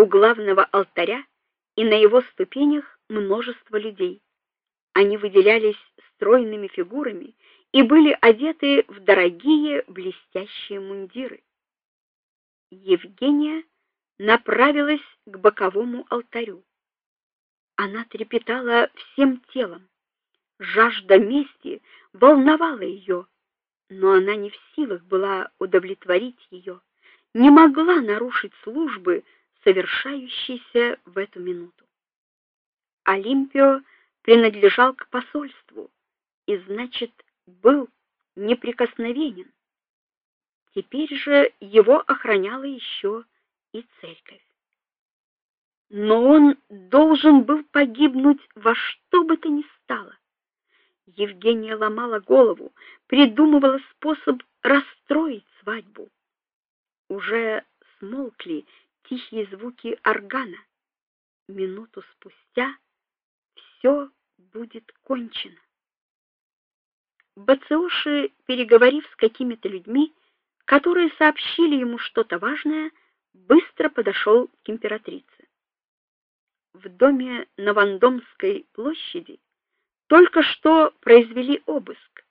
У главного алтаря и на его ступенях множество людей. Они выделялись стройными фигурами и были одеты в дорогие блестящие мундиры. Евгения направилась к боковому алтарю. Она трепетала всем телом. Жажда мести волновала ее, но она не в силах была удовлетворить ее, не могла нарушить службы, совершающейся в эту минуту. Олимпио принадлежал к посольству и, значит, был неприкосновенен. Теперь же его охраняла еще и церковь. Но он должен был погибнуть во что бы то ни стало. Евгения ломала голову, придумывала способ расстроить свадьбу. Уже смолкли тихие звуки органа. Минуту спустя все будет кончено. Бациоши, переговорив с какими-то людьми, которые сообщили ему что-то важное, быстро подошел к императрице. В доме на Вандомской площади только что произвели обыск.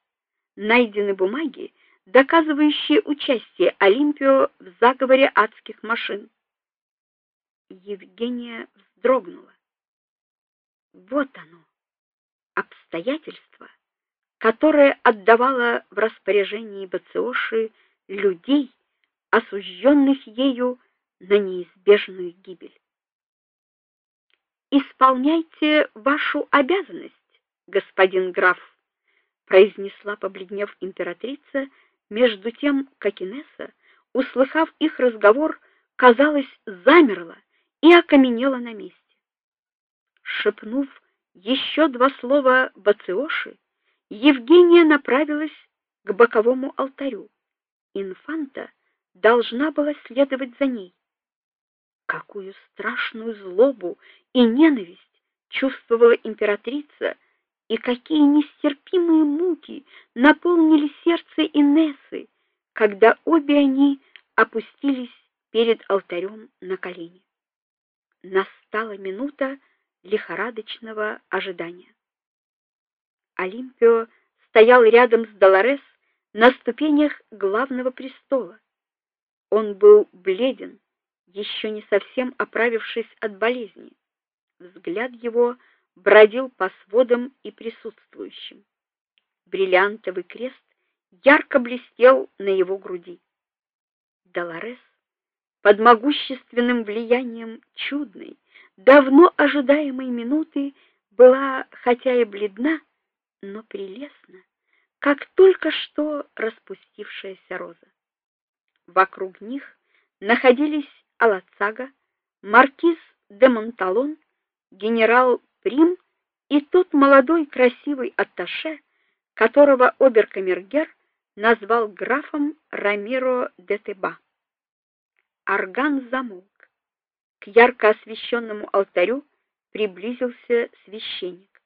Найдены бумаги, доказывающие участие Олимпио в заговоре адских машин. Евгения вздрогнула. Вот оно, обстоятельство, которое отдавало в распоряжение Бациоши людей, осужденных ею на неизбежную гибель. Исполняйте вашу обязанность, господин граф, произнесла побледнев императрица, между тем как Инесса, услыхав их разговор, казалось, замерла и окаменела на месте. Шепнув еще два слова Бациоши, Евгения направилась к боковому алтарю. Инфанта должна была следовать за ней. Какую страшную злобу и ненависть чувствовала императрица, и какие нестерпимые муки наполнили сердце Инессы, когда обе они опустились перед алтарем на колени. Настала минута лихорадочного ожидания. Олимпио стоял рядом с Долорес на ступенях главного престола. Он был бледен, еще не совсем оправившись от болезни. Взгляд его бродил по сводам и присутствующим. Бриллиантовый крест ярко блестел на его груди. Долорес под могущественным влиянием чудной, давно ожидаемой минуты была хотя и бледна, но прелестна, как только что распустившаяся роза. Вокруг них находились Алацага, маркиз де Монталон, генерал Прим и тот молодой красивый атташе, которого оберкамергер назвал графом Рамиро де Теба. Орган замолк. К ярко освещенному алтарю приблизился священник.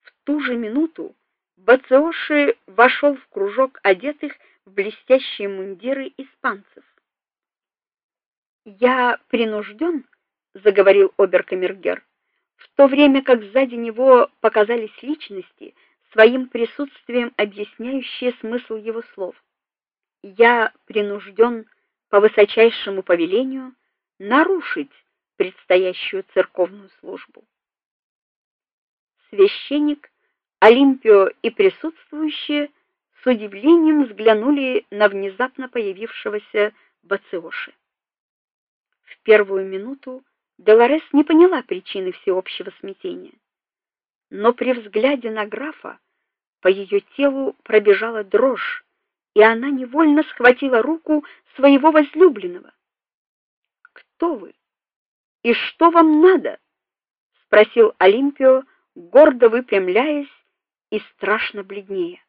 В ту же минуту Бациоши вошел в кружок одетых в блестящие мундиры испанцев. "Я принужден», — заговорил оберкамергер, в то время как сзади него показались личности, своим присутствием объясняющие смысл его слов. "Я принужден по высочайшему повелению нарушить предстоящую церковную службу". Священник, Олимпио и присутствующие с удивлением взглянули на внезапно появившегося Бациоши первую минуту Долорес не поняла причины всеобщего смятения. Но при взгляде на графа по ее телу пробежала дрожь, и она невольно схватила руку своего возлюбленного. "Кто вы? И что вам надо?" спросил Олимпио, гордо выпрямляясь и страшно бледнее.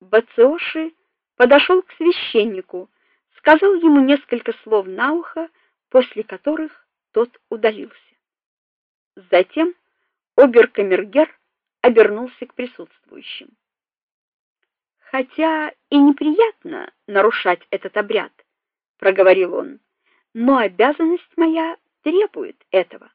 Бациоши подошел к священнику, сказал ему несколько слов на ухо после которых тот удалился. Затем оберкамергер обернулся к присутствующим. Хотя и неприятно нарушать этот обряд, проговорил он. но обязанность моя требует этого.